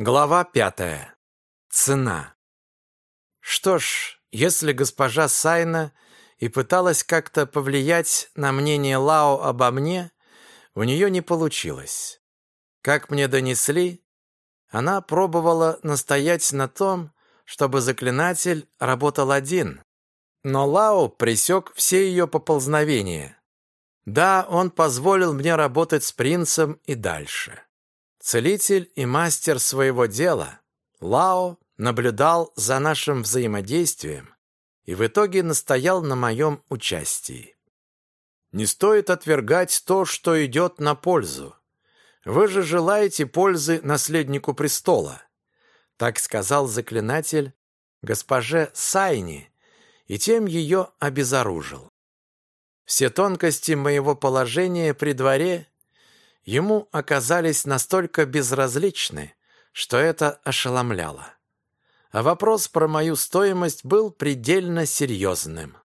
Глава пятая. Цена. Что ж, если госпожа Сайна и пыталась как-то повлиять на мнение Лао обо мне, у нее не получилось. Как мне донесли, она пробовала настоять на том, чтобы заклинатель работал один, но Лао пресек все ее поползновения. Да, он позволил мне работать с принцем и дальше. Целитель и мастер своего дела, Лао наблюдал за нашим взаимодействием и в итоге настоял на моем участии. Не стоит отвергать то, что идет на пользу. Вы же желаете пользы наследнику престола. Так сказал заклинатель госпоже Сайни, и тем ее обезоружил. Все тонкости моего положения при дворе ему оказались настолько безразличны, что это ошеломляло. А вопрос про мою стоимость был предельно серьезным.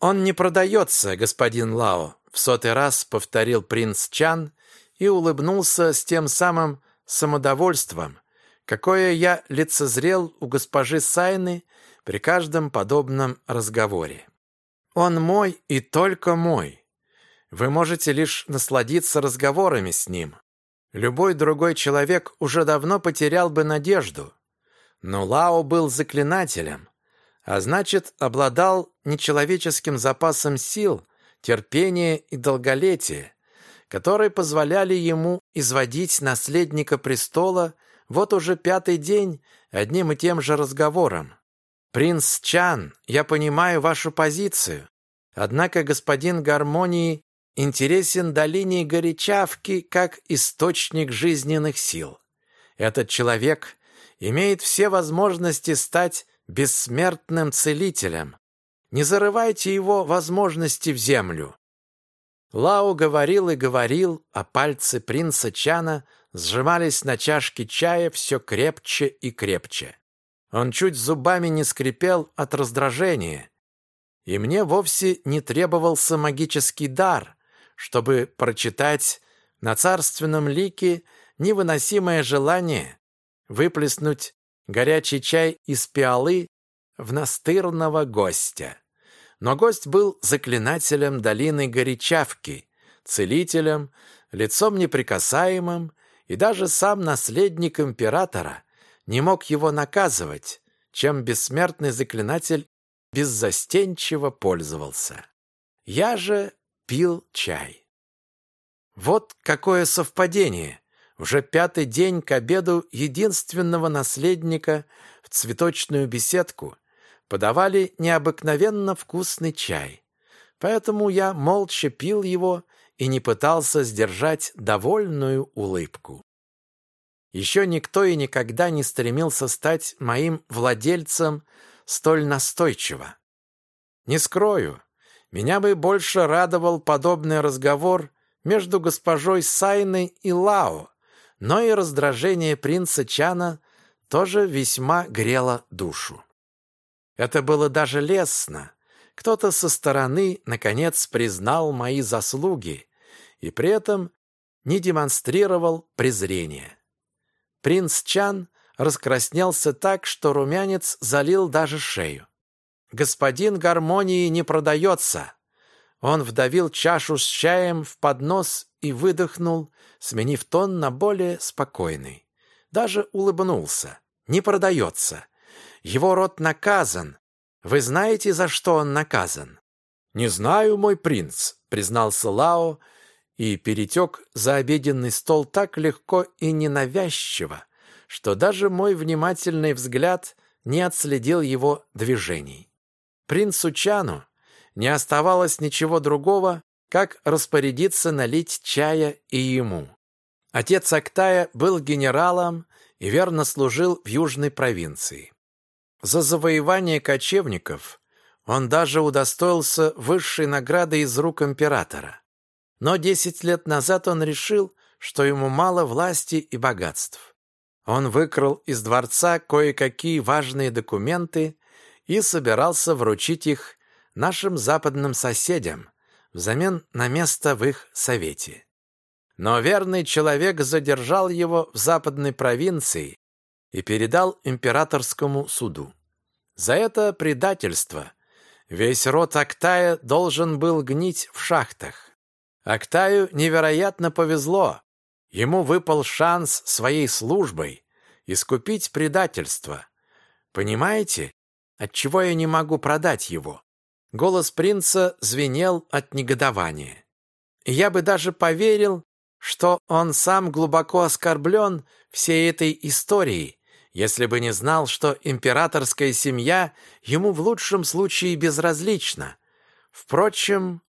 «Он не продается, господин Лао», — в сотый раз повторил принц Чан и улыбнулся с тем самым самодовольством, какое я лицезрел у госпожи Сайны при каждом подобном разговоре. «Он мой и только мой. Вы можете лишь насладиться разговорами с ним. Любой другой человек уже давно потерял бы надежду. Но Лао был заклинателем, а значит, обладал нечеловеческим запасом сил, терпения и долголетия, которые позволяли ему изводить наследника престола вот уже пятый день одним и тем же разговором. «Принц Чан, я понимаю вашу позицию, однако господин Гармонии интересен до линии горячавки как источник жизненных сил. Этот человек имеет все возможности стать бессмертным целителем. Не зарывайте его возможности в землю. Лао говорил и говорил, а пальцы принца Чана сжимались на чашке чая все крепче и крепче. Он чуть зубами не скрипел от раздражения. И мне вовсе не требовался магический дар, чтобы прочитать на царственном лике невыносимое желание выплеснуть горячий чай из пиалы в настырного гостя. Но гость был заклинателем долины Горячавки, целителем, лицом неприкасаемым, и даже сам наследник императора не мог его наказывать, чем бессмертный заклинатель беззастенчиво пользовался. Я же пил чай. Вот какое совпадение! Уже пятый день к обеду единственного наследника в цветочную беседку подавали необыкновенно вкусный чай. Поэтому я молча пил его и не пытался сдержать довольную улыбку. Еще никто и никогда не стремился стать моим владельцем столь настойчиво. Не скрою, меня бы больше радовал подобный разговор между госпожой Сайной и Лао, но и раздражение принца Чана тоже весьма грело душу. Это было даже лестно. Кто-то со стороны, наконец, признал мои заслуги и при этом не демонстрировал презрения. Принц Чан раскраснелся так, что румянец залил даже шею. «Господин гармонии не продается!» Он вдавил чашу с чаем в поднос и выдохнул, сменив тон на более спокойный. Даже улыбнулся. «Не продается. Его род наказан. Вы знаете, за что он наказан?» «Не знаю, мой принц», — признался Лао и перетек за обеденный стол так легко и ненавязчиво, что даже мой внимательный взгляд не отследил его движений. Принцу Чану не оставалось ничего другого, как распорядиться налить чая и ему. Отец Актая был генералом и верно служил в южной провинции. За завоевание кочевников он даже удостоился высшей награды из рук императора. Но десять лет назад он решил, что ему мало власти и богатств. Он выкрал из дворца кое-какие важные документы и собирался вручить их нашим западным соседям взамен на место в их совете. Но верный человек задержал его в западной провинции и передал императорскому суду. За это предательство весь род Актая должен был гнить в шахтах. Актаю невероятно повезло. Ему выпал шанс своей службой искупить предательство. Понимаете, отчего я не могу продать его? Голос принца звенел от негодования. Я бы даже поверил, что он сам глубоко оскорблен всей этой историей, если бы не знал, что императорская семья ему в лучшем случае безразлична. Впрочем,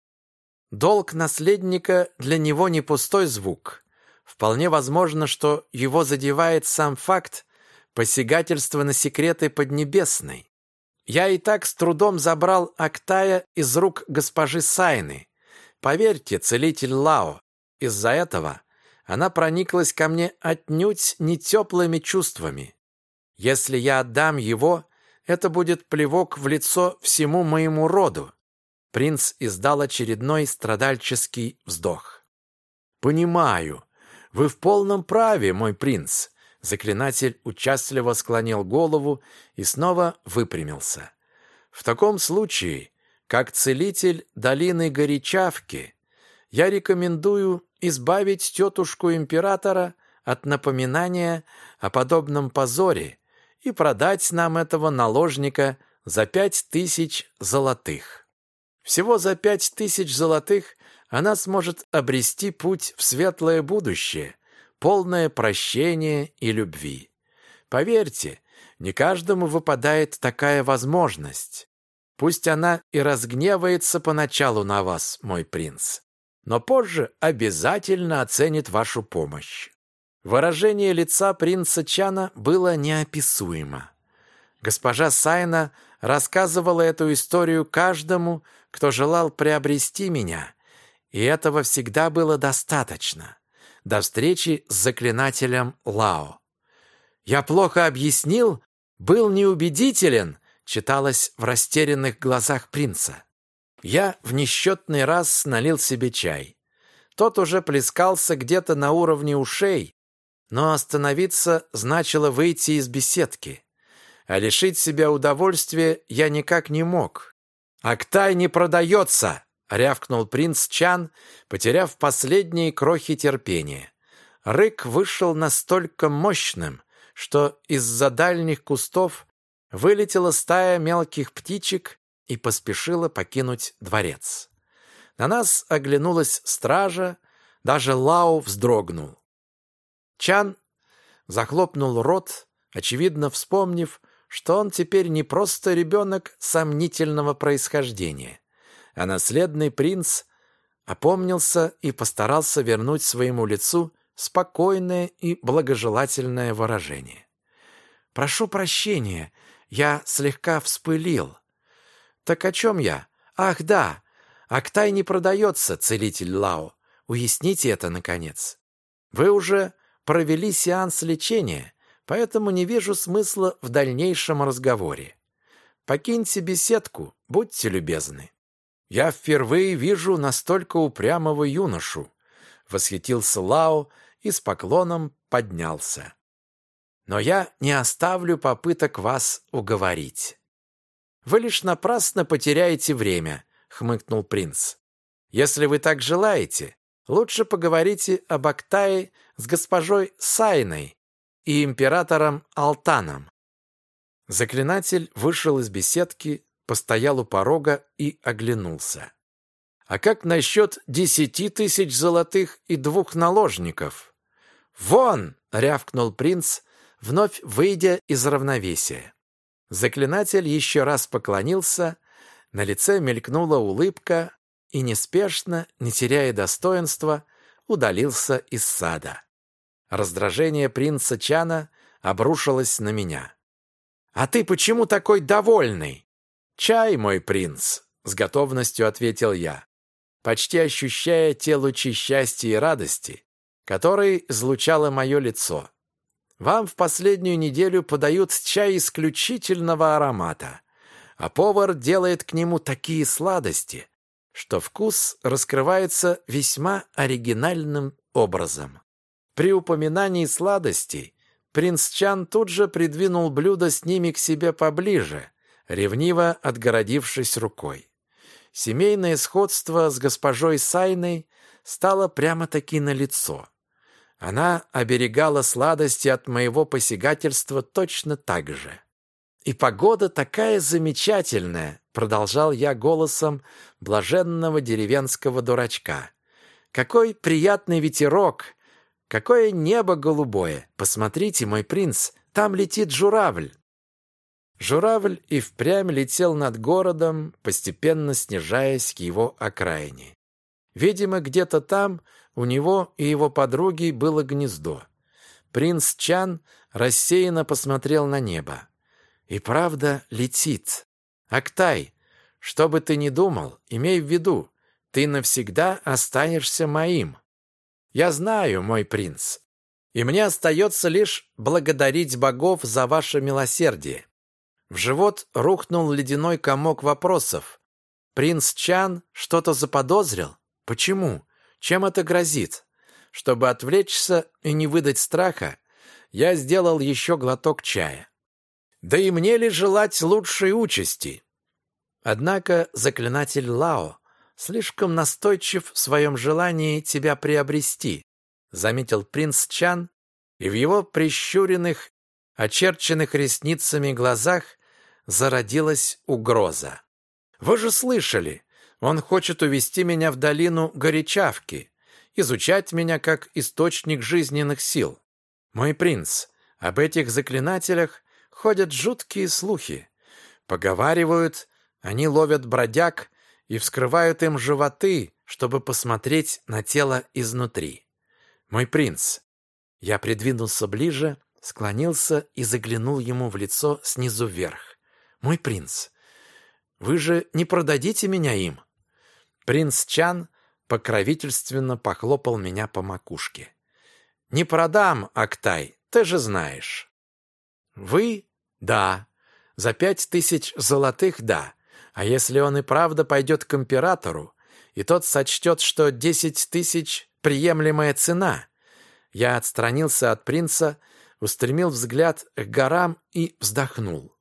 долг наследника для него не пустой звук. Вполне возможно, что его задевает сам факт посягательства на секреты Поднебесной. Я и так с трудом забрал Актая из рук госпожи Сайны. Поверьте, целитель Лао, из-за этого она прониклась ко мне отнюдь не теплыми чувствами. Если я отдам его, это будет плевок в лицо всему моему роду. Принц издал очередной страдальческий вздох. «Понимаю. Вы в полном праве, мой принц. Заклинатель участливо склонил голову и снова выпрямился. «В таком случае, как целитель долины Горячавки, я рекомендую избавить тетушку императора от напоминания о подобном позоре и продать нам этого наложника за пять тысяч золотых. Всего за пять тысяч золотых она сможет обрести путь в светлое будущее, полное прощения и любви. Поверьте, не каждому выпадает такая возможность. Пусть она и разгневается поначалу на вас, мой принц, но позже обязательно оценит вашу помощь. Выражение лица принца Чана было неописуемо. Госпожа Сайна рассказывала эту историю каждому, кто желал приобрести меня, и этого всегда было достаточно до встречи с заклинателем Лао. «Я плохо объяснил? Был неубедителен?» читалось в растерянных глазах принца. Я в несчетный раз налил себе чай. Тот уже плескался где-то на уровне ушей, но остановиться значило выйти из беседки. А лишить себя удовольствия я никак не мог. «Актай не продается!» Рявкнул принц Чан, потеряв последние крохи терпения. Рык вышел настолько мощным, что из-за дальних кустов вылетела стая мелких птичек и поспешила покинуть дворец. На нас оглянулась стража, даже Лао вздрогнул. Чан захлопнул рот, очевидно вспомнив, что он теперь не просто ребенок сомнительного происхождения а наследный принц опомнился и постарался вернуть своему лицу спокойное и благожелательное выражение. «Прошу прощения, я слегка вспылил». «Так о чем я? Ах, да! Актай не продается, целитель Лао. Уясните это, наконец. Вы уже провели сеанс лечения, поэтому не вижу смысла в дальнейшем разговоре. Покиньте беседку, будьте любезны». «Я впервые вижу настолько упрямого юношу», — восхитился Лао и с поклоном поднялся. «Но я не оставлю попыток вас уговорить». «Вы лишь напрасно потеряете время», — хмыкнул принц. «Если вы так желаете, лучше поговорите об Актае с госпожой Сайной и императором Алтаном». Заклинатель вышел из беседки постоял у порога и оглянулся. «А как насчет десяти тысяч золотых и двух наложников?» «Вон!» — рявкнул принц, вновь выйдя из равновесия. Заклинатель еще раз поклонился, на лице мелькнула улыбка и неспешно, не теряя достоинства, удалился из сада. Раздражение принца Чана обрушилось на меня. «А ты почему такой довольный?» «Чай, мой принц!» — с готовностью ответил я, почти ощущая те лучи счастья и радости, которые излучало мое лицо. «Вам в последнюю неделю подают чай исключительного аромата, а повар делает к нему такие сладости, что вкус раскрывается весьма оригинальным образом. При упоминании сладостей принц Чан тут же придвинул блюдо с ними к себе поближе, ревниво отгородившись рукой. Семейное сходство с госпожой Сайной стало прямо-таки налицо. Она оберегала сладости от моего посягательства точно так же. «И погода такая замечательная!» — продолжал я голосом блаженного деревенского дурачка. «Какой приятный ветерок! Какое небо голубое! Посмотрите, мой принц, там летит журавль!» Журавль и впрямь летел над городом, постепенно снижаясь к его окраине. Видимо, где-то там у него и его подруги было гнездо. Принц Чан рассеянно посмотрел на небо. И правда летит. Актай, что бы ты ни думал, имей в виду, ты навсегда останешься моим. Я знаю, мой принц, и мне остается лишь благодарить богов за ваше милосердие. В живот рухнул ледяной комок вопросов. Принц Чан что-то заподозрил? Почему? Чем это грозит? Чтобы отвлечься и не выдать страха, я сделал еще глоток чая. Да и мне ли желать лучшей участи? Однако заклинатель Лао слишком настойчив в своем желании тебя приобрести, заметил принц Чан, и в его прищуренных, очерченных ресницами глазах зародилась угроза. Вы же слышали, он хочет увести меня в долину Горячавки, изучать меня как источник жизненных сил. Мой принц, об этих заклинателях ходят жуткие слухи. Поговаривают, они ловят бродяг и вскрывают им животы, чтобы посмотреть на тело изнутри. Мой принц. Я придвинулся ближе, склонился и заглянул ему в лицо снизу вверх. Мой принц, вы же не продадите меня им? Принц Чан покровительственно похлопал меня по макушке. «Не продам, Актай, ты же знаешь». «Вы? Да. За пять тысяч золотых – да. А если он и правда пойдет к императору, и тот сочтет, что десять тысяч – приемлемая цена?» Я отстранился от принца, устремил взгляд к горам и вздохнул.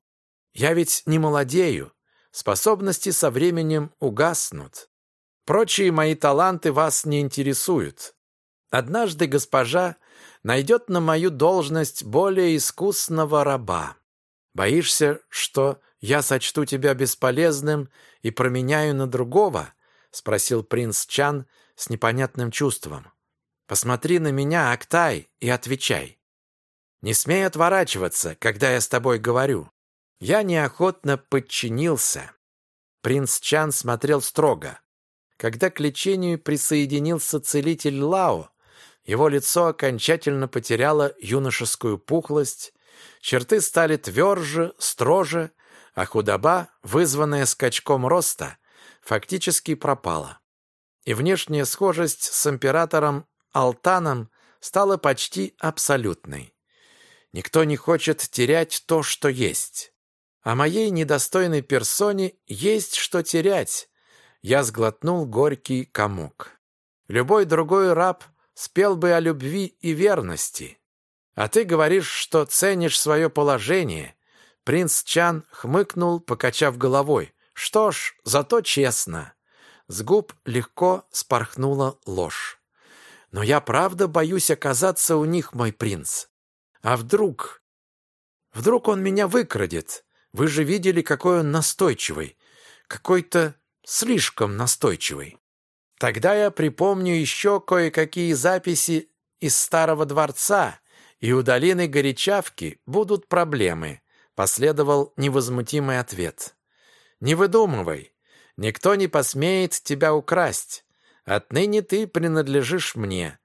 «Я ведь не молодею. Способности со временем угаснут. Прочие мои таланты вас не интересуют. Однажды госпожа найдет на мою должность более искусного раба. Боишься, что я сочту тебя бесполезным и променяю на другого?» — спросил принц Чан с непонятным чувством. «Посмотри на меня, Актай, и отвечай. Не смей отворачиваться, когда я с тобой говорю». Я неохотно подчинился. Принц Чан смотрел строго. Когда к лечению присоединился целитель Лао, его лицо окончательно потеряло юношескую пухлость, черты стали тверже, строже, а худоба, вызванная скачком роста, фактически пропала. И внешняя схожесть с императором Алтаном стала почти абсолютной. Никто не хочет терять то, что есть. А моей недостойной персоне есть что терять, я сглотнул горький комок. Любой другой раб спел бы о любви и верности. А ты говоришь, что ценишь свое положение. Принц Чан хмыкнул, покачав головой. Что ж, зато честно. С губ легко спорхнула ложь. Но я правда боюсь оказаться у них, мой принц. А вдруг... Вдруг он меня выкрадет? Вы же видели, какой он настойчивый. Какой-то слишком настойчивый. Тогда я припомню еще кое-какие записи из старого дворца, и у долины Горячавки будут проблемы, последовал невозмутимый ответ. Не выдумывай, никто не посмеет тебя украсть. Отныне ты принадлежишь мне.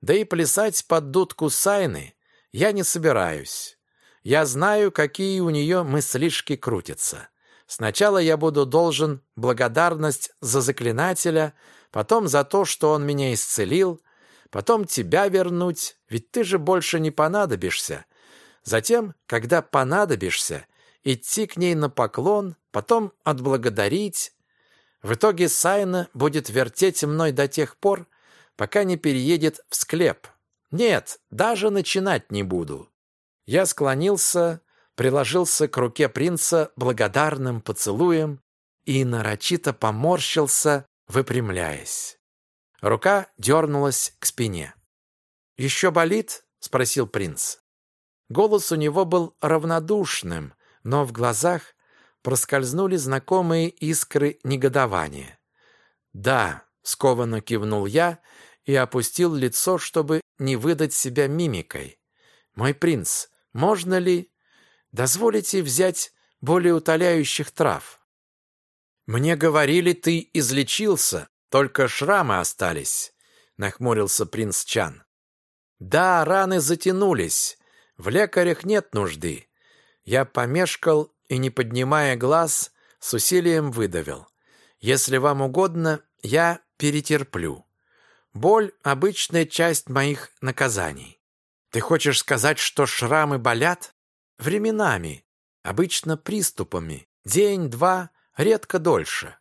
Да и плясать под дудку Сайны я не собираюсь. Я знаю, какие у нее мыслишки крутятся. Сначала я буду должен благодарность за заклинателя, потом за то, что он меня исцелил, потом тебя вернуть, ведь ты же больше не понадобишься. Затем, когда понадобишься, идти к ней на поклон, потом отблагодарить. В итоге Сайна будет вертеть мной до тех пор, пока не переедет в склеп. Нет, даже начинать не буду. Я склонился, приложился к руке принца благодарным поцелуем и нарочито поморщился, выпрямляясь. Рука дернулась к спине. «Еще болит?» — спросил принц. Голос у него был равнодушным, но в глазах проскользнули знакомые искры негодования. «Да», — скованно кивнул я и опустил лицо, чтобы не выдать себя мимикой. «Мой принц, можно ли... Дозволите взять более утоляющих трав?» «Мне говорили, ты излечился, только шрамы остались», — нахмурился принц Чан. «Да, раны затянулись. В лекарях нет нужды». Я помешкал и, не поднимая глаз, с усилием выдавил. «Если вам угодно, я перетерплю. Боль — обычная часть моих наказаний. Ты хочешь сказать, что шрамы болят? Временами, обычно приступами. День-два, редко дольше.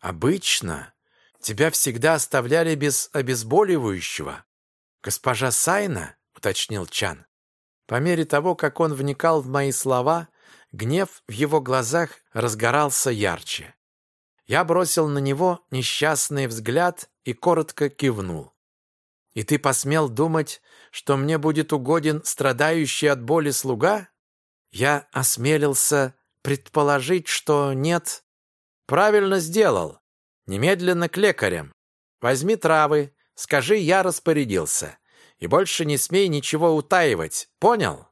Обычно? Тебя всегда оставляли без обезболивающего? Госпожа Сайна, уточнил Чан. По мере того, как он вникал в мои слова, гнев в его глазах разгорался ярче. Я бросил на него несчастный взгляд и коротко кивнул. «И ты посмел думать, что мне будет угоден страдающий от боли слуга?» Я осмелился предположить, что нет. «Правильно сделал. Немедленно к лекарям. Возьми травы, скажи, я распорядился. И больше не смей ничего утаивать, понял?»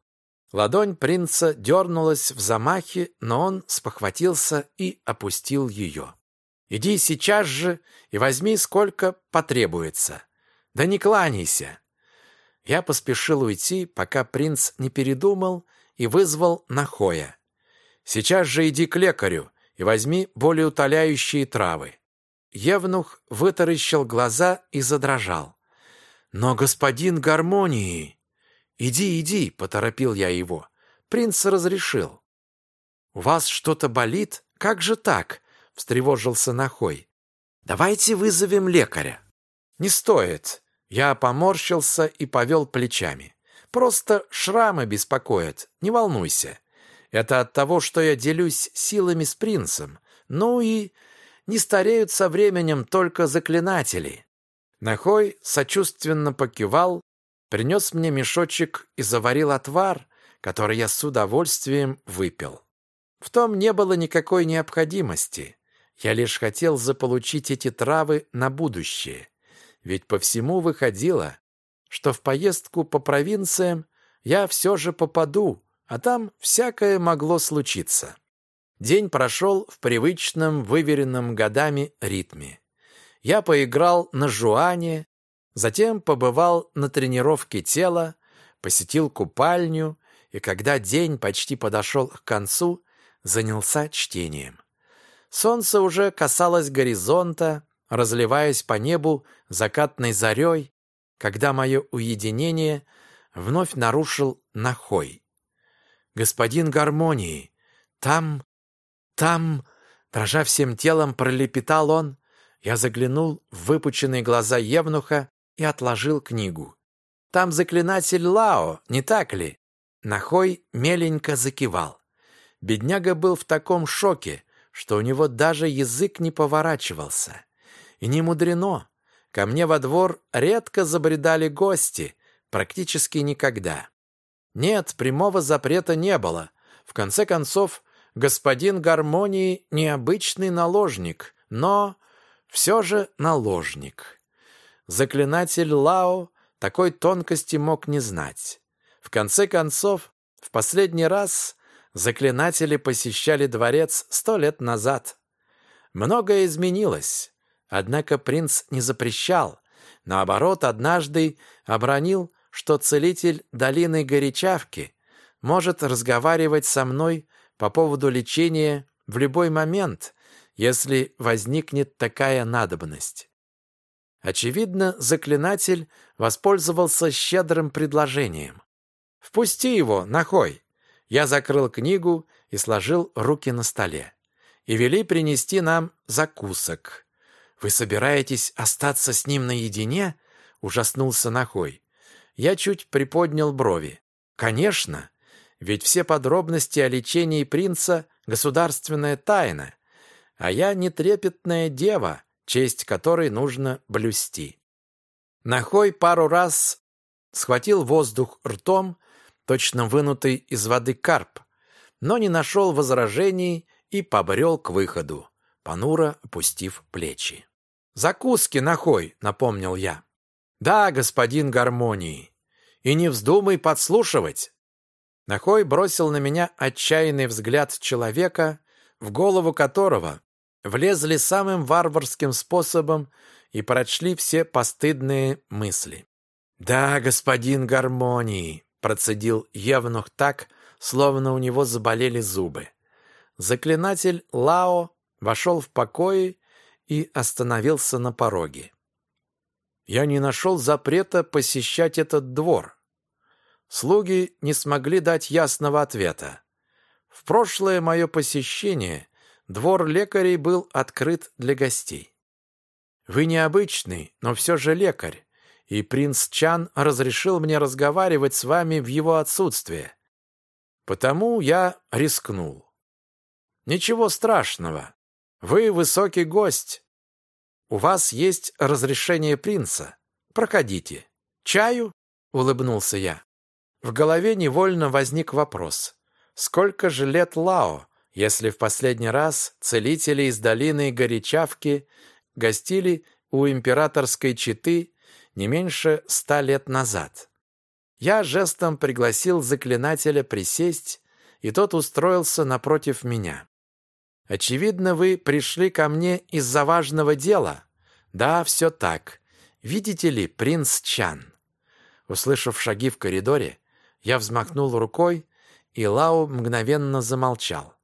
Ладонь принца дернулась в замахе, но он спохватился и опустил ее. «Иди сейчас же и возьми, сколько потребуется. Да не кланяйся!» Я поспешил уйти, пока принц не передумал и вызвал Нахоя. «Сейчас же иди к лекарю и возьми более утоляющие травы». Евнух вытаращил глаза и задрожал. «Но господин гармонии...» «Иди, иди», — поторопил я его. Принц разрешил. «У вас что-то болит? Как же так?» — встревожился Нахой. «Давайте вызовем лекаря». «Не стоит». Я поморщился и повел плечами. «Просто шрамы беспокоят, не волнуйся. Это от того, что я делюсь силами с принцем. Ну и не стареют со временем только заклинатели». Нахой сочувственно покивал, принес мне мешочек и заварил отвар, который я с удовольствием выпил. В том не было никакой необходимости. Я лишь хотел заполучить эти травы на будущее. Ведь по всему выходило, что в поездку по провинциям я все же попаду, а там всякое могло случиться. День прошел в привычном, выверенном годами ритме. Я поиграл на жуане, затем побывал на тренировке тела, посетил купальню и, когда день почти подошел к концу, занялся чтением. Солнце уже касалось горизонта, разливаясь по небу закатной зарей, когда мое уединение вновь нарушил Нахой. «Господин гармонии, там, там...» Дрожа всем телом, пролепетал он. Я заглянул в выпученные глаза Евнуха и отложил книгу. «Там заклинатель Лао, не так ли?» Нахой меленько закивал. Бедняга был в таком шоке, что у него даже язык не поворачивался. И не мудрено. Ко мне во двор редко забредали гости, практически никогда. Нет, прямого запрета не было. В конце концов, господин гармонии необычный наложник, но все же наложник. Заклинатель Лао такой тонкости мог не знать. В конце концов, в последний раз заклинатели посещали дворец сто лет назад. Многое изменилось, однако принц не запрещал. Наоборот, однажды обронил, что целитель долины Горячавки может разговаривать со мной по поводу лечения в любой момент, если возникнет такая надобность. Очевидно, заклинатель воспользовался щедрым предложением. «Впусти его, нахой!» Я закрыл книгу и сложил руки на столе. И вели принести нам закусок. «Вы собираетесь остаться с ним наедине?» — ужаснулся Нахой. Я чуть приподнял брови. Конечно, ведь все подробности о лечении принца – государственная тайна, а я не трепетная дева, честь которой нужно блюсти. Нахой пару раз схватил воздух ртом, точно вынутый из воды карп, но не нашел возражений и побрел к выходу, понуро опустив плечи. «Закуски, нахой!» — напомнил я. «Да, господин гармонии. И не вздумай подслушивать!» Нахой бросил на меня отчаянный взгляд человека, в голову которого влезли самым варварским способом и прочли все постыдные мысли. «Да, господин гармонии!» — процедил Евнух так, словно у него заболели зубы. Заклинатель Лао вошел в покои и остановился на пороге. Я не нашел запрета посещать этот двор. Слуги не смогли дать ясного ответа. В прошлое мое посещение двор лекарей был открыт для гостей. Вы необычный, но все же лекарь, и принц Чан разрешил мне разговаривать с вами в его отсутствие. Потому я рискнул. Ничего страшного. Вы высокий гость. У вас есть разрешение принца. Проходите. Чаю? Улыбнулся я. В голове невольно возник вопрос. Сколько же лет Лао, если в последний раз целители из долины Горячавки гостили у императорской четы не меньше ста лет назад? Я жестом пригласил заклинателя присесть, и тот устроился напротив меня. Очевидно, вы пришли ко мне из-за важного дела. Да, все так. Видите ли, принц Чан. Услышав шаги в коридоре, я взмахнул рукой, и Лао мгновенно замолчал.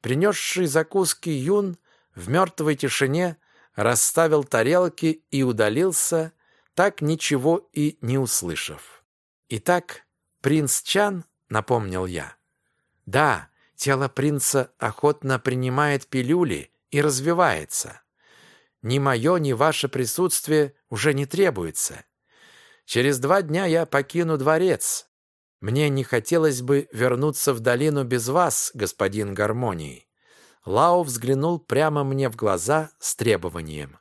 Принесший закуски Юн в мертвой тишине расставил тарелки и удалился, так ничего и не услышав. «Итак, принц Чан», — напомнил я. «Да, Тело принца охотно принимает пилюли и развивается. Ни мое, ни ваше присутствие уже не требуется. Через два дня я покину дворец. Мне не хотелось бы вернуться в долину без вас, господин Гармонии. Лао взглянул прямо мне в глаза с требованием.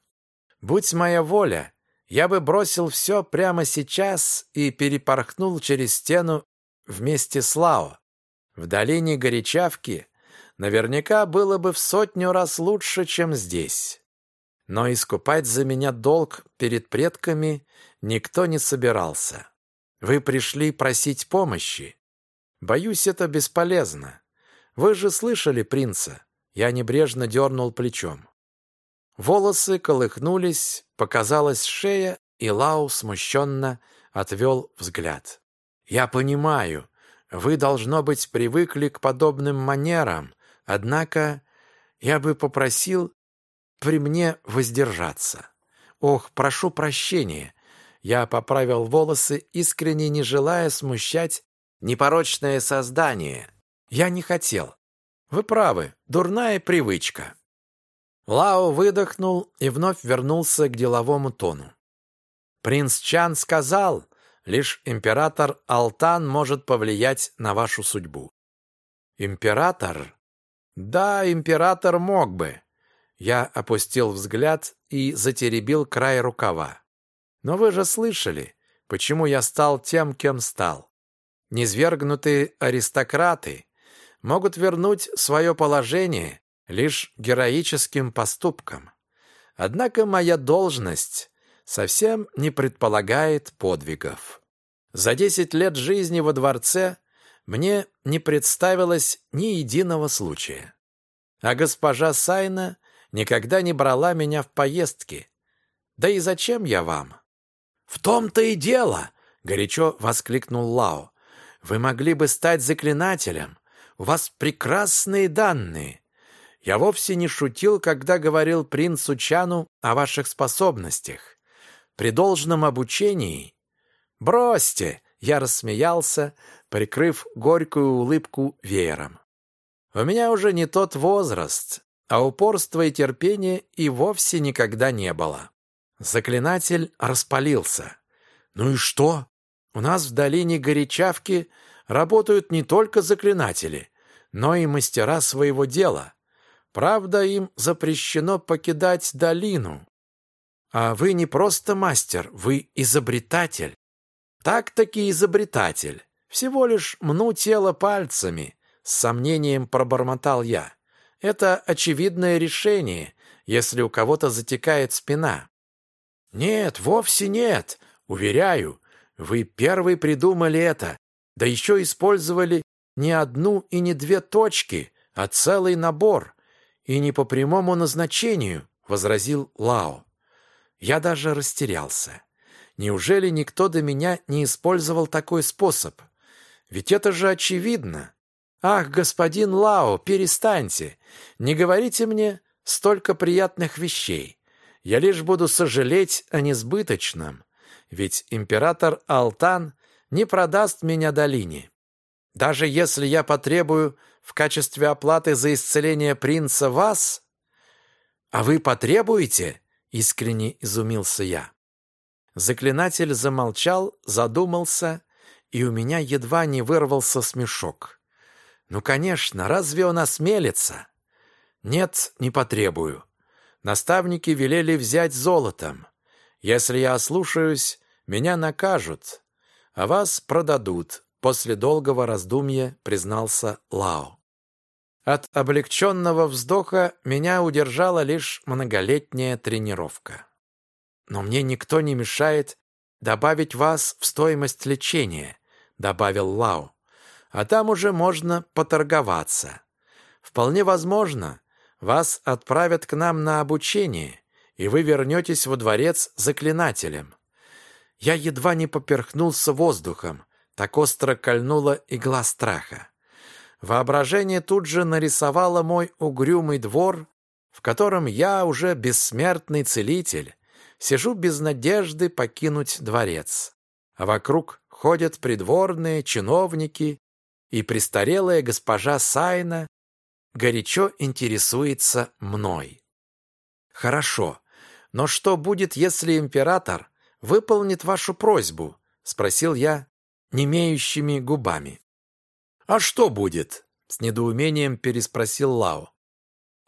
«Будь моя воля, я бы бросил все прямо сейчас и перепорхнул через стену вместе с Лао. В долине Горячавки наверняка было бы в сотню раз лучше, чем здесь. Но искупать за меня долг перед предками никто не собирался. Вы пришли просить помощи. Боюсь, это бесполезно. Вы же слышали принца. Я небрежно дернул плечом. Волосы колыхнулись, показалась шея, и Лау смущенно отвел взгляд. «Я понимаю, вы, должно быть, привыкли к подобным манерам, однако я бы попросил при мне воздержаться. Ох, прошу прощения. Я поправил волосы, искренне не желая смущать непорочное создание. Я не хотел. Вы правы, дурная привычка. Лао выдохнул и вновь вернулся к деловому тону. Принц Чан сказал, Лишь император Алтан может повлиять на вашу судьбу. Император? Да, император мог бы. Я опустил взгляд и затеребил край рукава. Но вы же слышали, почему я стал тем, кем стал. Низвергнутые аристократы могут вернуть свое положение лишь героическим поступком. Однако моя должность совсем не предполагает подвигов. За десять лет жизни во дворце мне не представилось ни единого случая. А госпожа Сайна никогда не брала меня в поездки. Да и зачем я вам? В том-то и дело, горячо воскликнул Лао. Вы могли бы стать заклинателем. У вас прекрасные данные. Я вовсе не шутил, когда говорил принцу Чану о ваших способностях. При должном обучении... Бросьте! Я рассмеялся, прикрыв горькую улыбку веером. У меня уже не тот возраст, а упорства и терпения и вовсе никогда не было. Заклинатель распалился. «Ну и что? У нас в долине Горячавки работают не только заклинатели, но и мастера своего дела. Правда, им запрещено покидать долину. А вы не просто мастер, вы изобретатель. Так-таки изобретатель. Всего лишь мну тело пальцами, с сомнением пробормотал я. Это очевидное решение, если у кого-то затекает спина. Нет, вовсе нет. Уверяю, вы первый придумали это, да еще использовали не одну и не две точки, а целый набор, и не по прямому назначению, возразил Лао. Я даже растерялся. Неужели никто до меня не использовал такой способ? Ведь это же очевидно. Ах, господин Лао, перестаньте. Не говорите мне столько приятных вещей. Я лишь буду сожалеть о несбыточном ведь император Алтан не продаст меня долине. Даже если я потребую в качестве оплаты за исцеление принца вас, а вы потребуете, искренне изумился я. Заклинатель замолчал, задумался, и у меня едва не вырвался смешок. Ну, конечно, разве он осмелится? Нет, не потребую. Наставники велели взять золотом. Если я ослушаюсь, меня накажут, а вас продадут, после долгого раздумья признался Лао. От облегченного вздоха меня удержала лишь многолетняя тренировка. Но мне никто не мешает добавить вас в стоимость лечения, добавил Лао. А там уже можно поторговаться. Вполне возможно, вас отправят к нам на обучение, и вы вернетесь во дворец заклинателем. Я едва не поперхнулся воздухом, так остро кольнула игла страха. Воображение тут же нарисовало мой угрюмый двор, в котором я уже бессмертный целитель, сижу без надежды покинуть дворец. А вокруг ходят придворные, чиновники, и престарелая госпожа Сайна горячо интересуется мной. Хорошо, но что будет, если император выполнит вашу просьбу?» — спросил я немеющими губами. «А что будет?» — с недоумением переспросил Лао.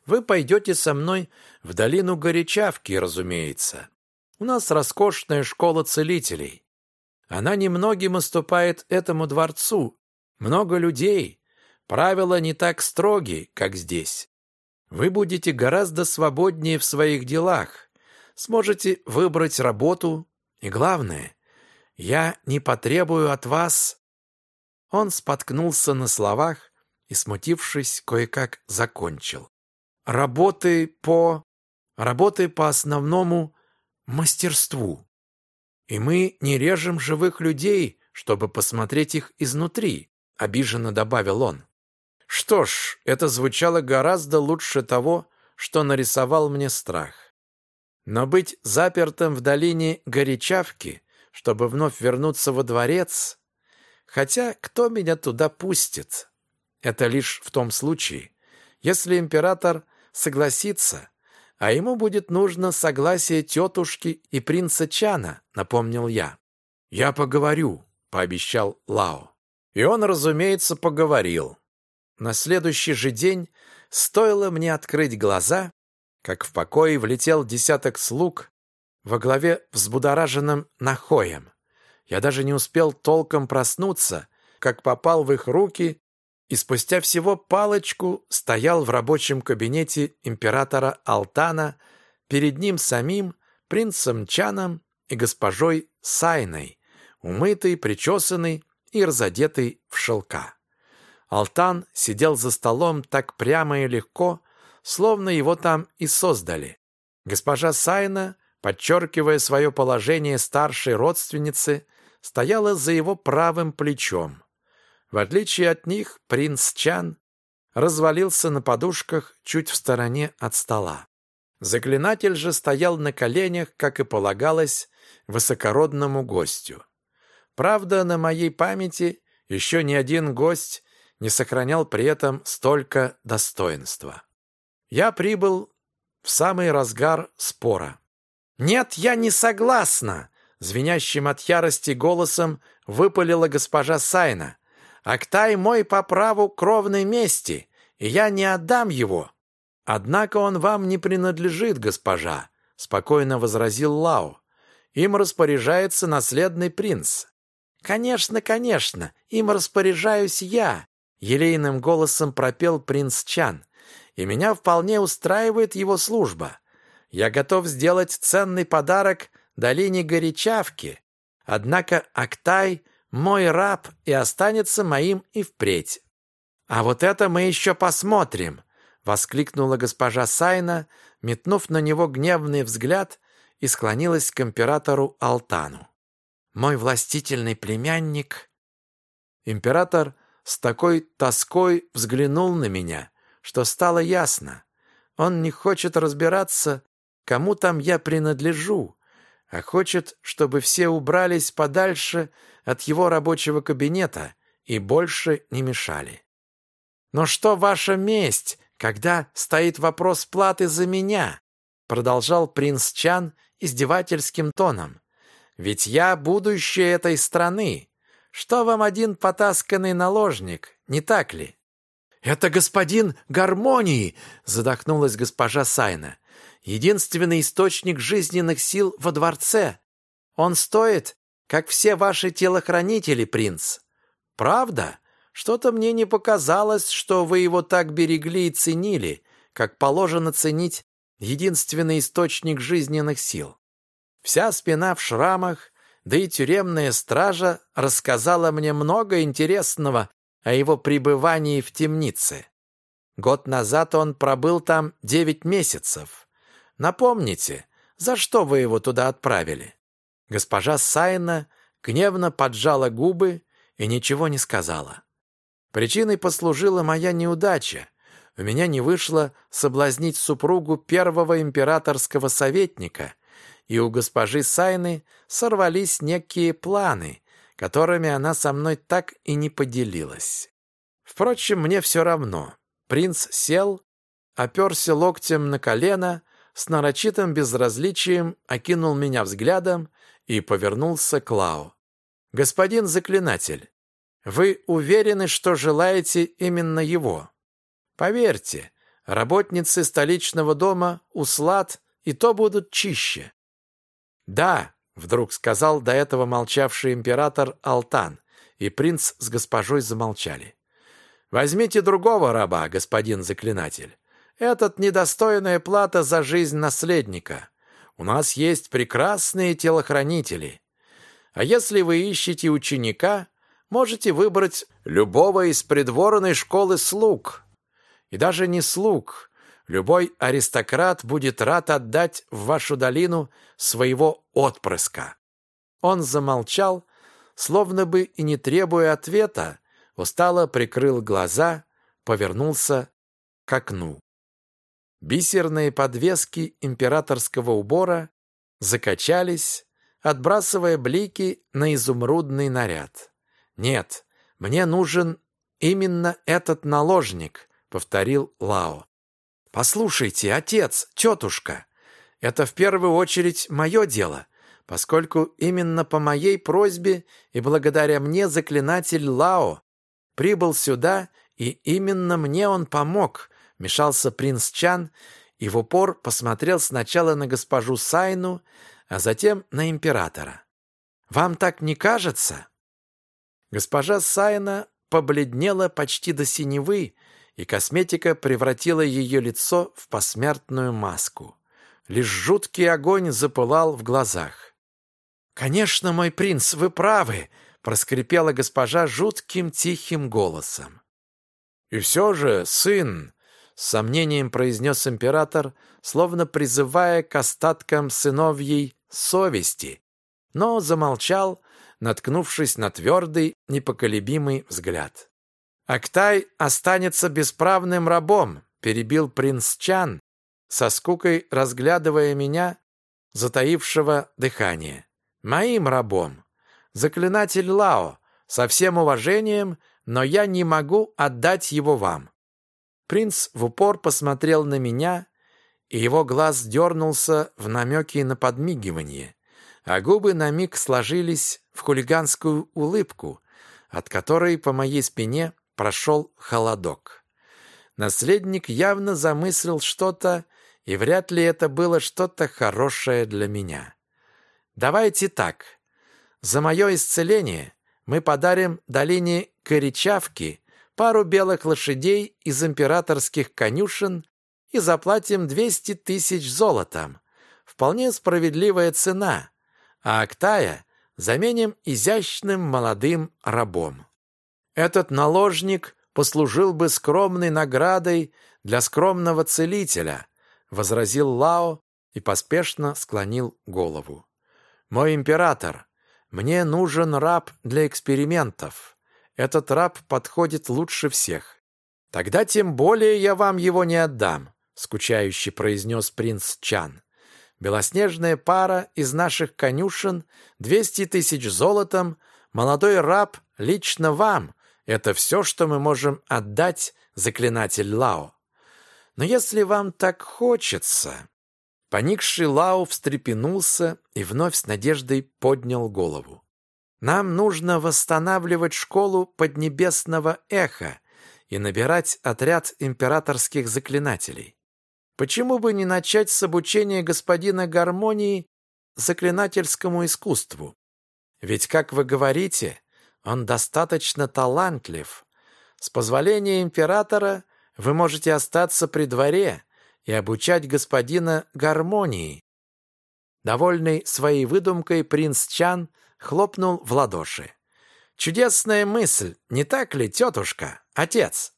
«Вы пойдете со мной в долину Горячавки, разумеется. У нас роскошная школа целителей. Она немногим уступает этому дворцу. Много людей. Правила не так строги, как здесь. Вы будете гораздо свободнее в своих делах. Сможете выбрать работу, и главное, я не потребую от вас...» Он споткнулся на словах и, смутившись, кое-как закончил. «Работы по... работы по основному мастерству. И мы не режем живых людей, чтобы посмотреть их изнутри», — обиженно добавил он. Что ж, это звучало гораздо лучше того, что нарисовал мне страх. Но быть запертым в долине Горячавки, чтобы вновь вернуться во дворец... Хотя кто меня туда пустит? Это лишь в том случае, если император согласится, а ему будет нужно согласие тетушки и принца Чана, напомнил я. «Я поговорю», — пообещал Лао. И он, разумеется, поговорил. На следующий же день стоило мне открыть глаза, как в покое влетел десяток слуг во главе взбудораженным Нахоем. Я даже не успел толком проснуться, как попал в их руки и спустя всего палочку стоял в рабочем кабинете императора Алтана, перед ним самим, принцем Чаном и госпожой Сайной, умытый, причесанный и разодетый в шелка. Алтан сидел за столом так прямо и легко, словно его там и создали. Госпожа Сайна, подчеркивая свое положение старшей родственницы, стояла за его правым плечом. В отличие от них, принц Чан развалился на подушках чуть в стороне от стола. Заклинатель же стоял на коленях, как и полагалось, высокородному гостю. Правда, на моей памяти еще ни один гость не сохранял при этом столько достоинства. Я прибыл в самый разгар спора. «Нет, я не согласна!» Звенящим от ярости голосом выпалила госпожа Сайна. Актай мой по праву кровной мести, и я не отдам его. Однако он вам не принадлежит, госпожа, спокойно возразил Лао. Им распоряжается наследный принц. Конечно, конечно, им распоряжаюсь я, елейным голосом пропел принц Чан. И меня вполне устраивает его служба. Я готов сделать ценный подарок долине Горячавки. Однако Актай мой раб и останется моим и впредь. А вот это мы еще посмотрим, воскликнула госпожа Сайна, метнув на него гневный взгляд и склонилась к императору Алтану. Мой властительный племянник. Император с такой тоской взглянул на меня, что стало ясно. Он не хочет разбираться, кому там я принадлежу, а хочет, чтобы все убрались подальше от его рабочего кабинета и больше не мешали. «Но что ваша месть, когда стоит вопрос платы за меня?» продолжал принц Чан издевательским тоном. «Ведь я будущее этой страны. Что вам один потасканный наложник, не так ли?» «Это господин гармонии!» — задохнулась госпожа Сайна. «Единственный источник жизненных сил во дворце. Он стоит как все ваши телохранители, принц. Правда? Что-то мне не показалось, что вы его так берегли и ценили, как положено ценить единственный источник жизненных сил. Вся спина в шрамах, да и тюремная стража рассказала мне много интересного о его пребывании в темнице. Год назад он пробыл там девять месяцев. Напомните, за что вы его туда отправили? Госпожа Сайна гневно поджала губы и ничего не сказала. Причиной послужила моя неудача. У меня не вышло соблазнить супругу первого императорского советника, и у госпожи Сайны сорвались некие планы, которыми она со мной так и не поделилась. Впрочем, мне все равно. Принц сел, оперся локтем на колено, с нарочитым безразличием окинул меня взглядом и повернулся к Лао. «Господин заклинатель, вы уверены, что желаете именно его? Поверьте, работницы столичного дома услад и то будут чище». «Да», — вдруг сказал до этого молчавший император Алтан, и принц с госпожой замолчали. «Возьмите другого раба, господин заклинатель. Этот недостойная плата за жизнь наследника. У нас есть прекрасные телохранители. А если вы ищете ученика, можете выбрать любого из придворной школы слуг. И даже не слуг. Любой аристократ будет рад отдать в вашу долину своего отпрыска. Он замолчал, словно бы и не требуя ответа, устало прикрыл глаза, повернулся к окну. Бисерные подвески императорского убора закачались, отбрасывая блики на изумрудный наряд. «Нет, мне нужен именно этот наложник», — повторил Лао. «Послушайте, отец, тетушка, это в первую очередь мое дело, поскольку именно по моей просьбе и благодаря мне заклинатель Лао прибыл сюда, и именно мне он помог, Мешался принц Чан и в упор посмотрел сначала на госпожу Сайну, а затем на императора. «Вам так не кажется?» Госпожа Сайна побледнела почти до синевы, и косметика превратила ее лицо в посмертную маску. Лишь жуткий огонь запылал в глазах. «Конечно, мой принц, вы правы!» — проскрипела госпожа жутким тихим голосом. «И все же, сын, с сомнением произнес император, словно призывая к остаткам сыновьей совести, но замолчал, наткнувшись на твердый, непоколебимый взгляд. «Актай останется бесправным рабом», — перебил принц Чан, со скукой разглядывая меня, затаившего дыхание. «Моим рабом. Заклинатель Лао, со всем уважением, но я не могу отдать его вам. Принц в упор посмотрел на меня, и его глаз дернулся в намеке на подмигивание, а губы на миг сложились в хулиганскую улыбку, от которой по моей спине прошел холодок. Наследник явно замыслил что-то, и вряд ли это было что-то хорошее для меня. Давайте так. За мое исцеление мы подарим долине Коричавки пару белых лошадей из императорских конюшен и заплатим 200 тысяч золотом. Вполне справедливая цена. А Актая заменим изящным молодым рабом. Этот наложник послужил бы скромной наградой для скромного целителя, возразил Лао и поспешно склонил голову. Мой император, мне нужен раб для экспериментов. Этот раб подходит лучше всех. Тогда тем более я вам его не отдам, скучающе произнес принц Чан. Белоснежная пара из наших конюшен, двести тысяч золотом, молодой раб лично вам. Это все, что мы можем отдать, заклинатель Лао. Но если вам так хочется...» Поникший Лао встрепенулся и вновь с надеждой поднял голову. «Нам нужно восстанавливать школу Поднебесного Эха и набирать отряд императорских заклинателей. Почему бы не начать с обучения господина гармонии заклинательскому искусству? Ведь, как вы говорите, он достаточно талантлив. С позволения императора вы можете остаться при дворе и обучать господина гармонии. Довольный своей выдумкой, принц Чан хлопнул в ладоши. «Чудесная мысль, не так ли, тетушка, отец?»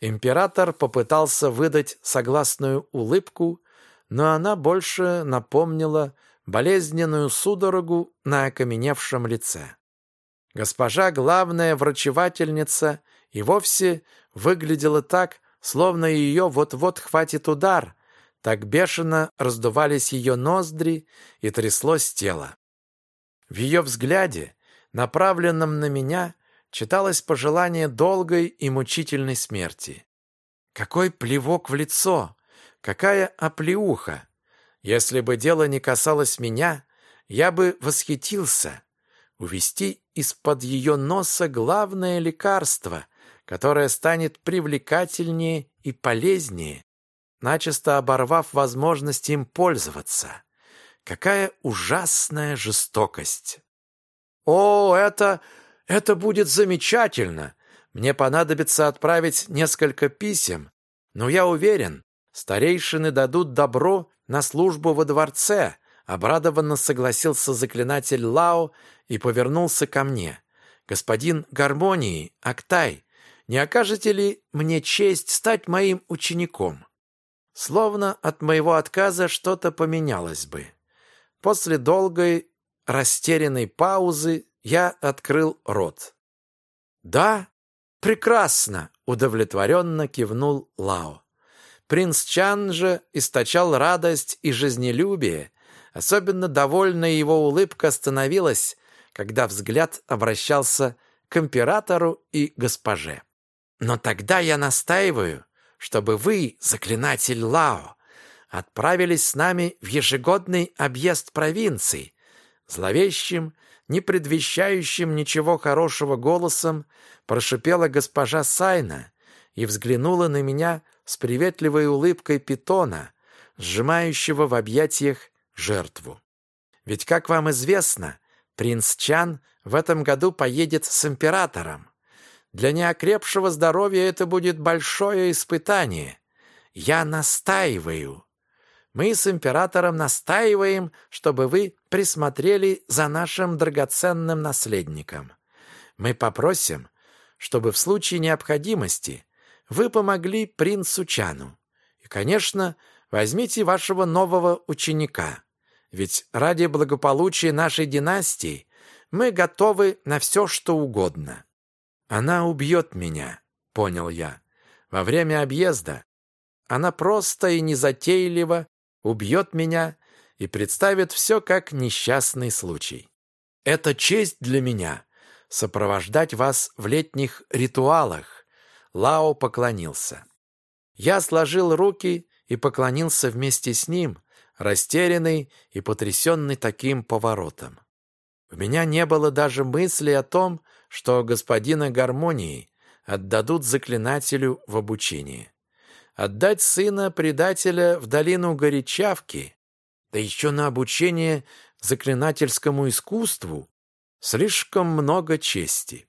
Император попытался выдать согласную улыбку, но она больше напомнила болезненную судорогу на окаменевшем лице. Госпожа главная врачевательница и вовсе выглядела так, словно ее вот-вот хватит удар, так бешено раздувались ее ноздри и тряслось тело. В ее взгляде, направленном на меня, читалось пожелание долгой и мучительной смерти. Какой плевок в лицо! Какая оплеуха! Если бы дело не касалось меня, я бы восхитился. Увести из-под ее носа главное лекарство, которое станет привлекательнее и полезнее, начисто оборвав возможность им пользоваться. Какая ужасная жестокость! «О, это... это будет замечательно! Мне понадобится отправить несколько писем, но я уверен, старейшины дадут добро на службу во дворце», обрадованно согласился заклинатель Лао и повернулся ко мне. «Господин Гармонии, Актай, не окажете ли мне честь стать моим учеником?» Словно от моего отказа что-то поменялось бы. После долгой растерянной паузы я открыл рот. «Да, прекрасно!» — удовлетворенно кивнул Лао. Принц Чан же источал радость и жизнелюбие, особенно довольная его улыбка становилась, когда взгляд обращался к императору и госпоже. «Но тогда я настаиваю, чтобы вы, заклинатель Лао, отправились с нами в ежегодный объезд провинций, зловещим, не предвещающим ничего хорошего голосом прошипела госпожа Сайна и взглянула на меня с приветливой улыбкой питона, сжимающего в объятиях жертву. Ведь, как вам известно, Принц Чан в этом году поедет с императором. Для неокрепшего здоровья это будет большое испытание. Я настаиваю. Мы с императором настаиваем, чтобы вы присмотрели за нашим драгоценным наследником. Мы попросим, чтобы в случае необходимости вы помогли принцу Чану. И, конечно, возьмите вашего нового ученика. Ведь ради благополучия нашей династии мы готовы на все, что угодно. Она убьет меня, понял я. Во время объезда она просто и незатейливо убьет меня и представит все как несчастный случай. Это честь для меня — сопровождать вас в летних ритуалах. Лао поклонился. Я сложил руки и поклонился вместе с ним, растерянный и потрясенный таким поворотом. У меня не было даже мысли о том, что господина гармонии отдадут заклинателю в обучение. Отдать сына предателя в долину горячавки, да еще на обучение заклинательскому искусству, слишком много чести.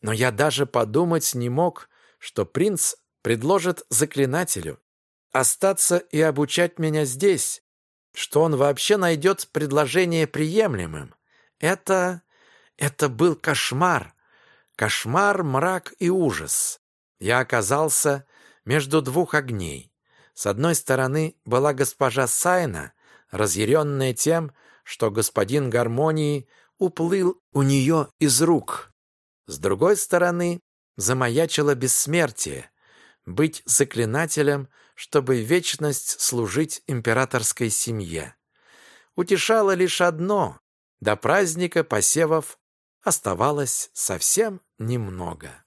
Но я даже подумать не мог, что принц предложит заклинателю остаться и обучать меня здесь, что он вообще найдет предложение приемлемым. Это... это был кошмар. Кошмар, мрак и ужас. Я оказался между двух огней. С одной стороны была госпожа Сайна, разъяренная тем, что господин гармонии уплыл у нее из рук. С другой стороны замаячило бессмертие, быть заклинателем, чтобы вечность служить императорской семье. Утешало лишь одно — до праздника посевов оставалось совсем немного.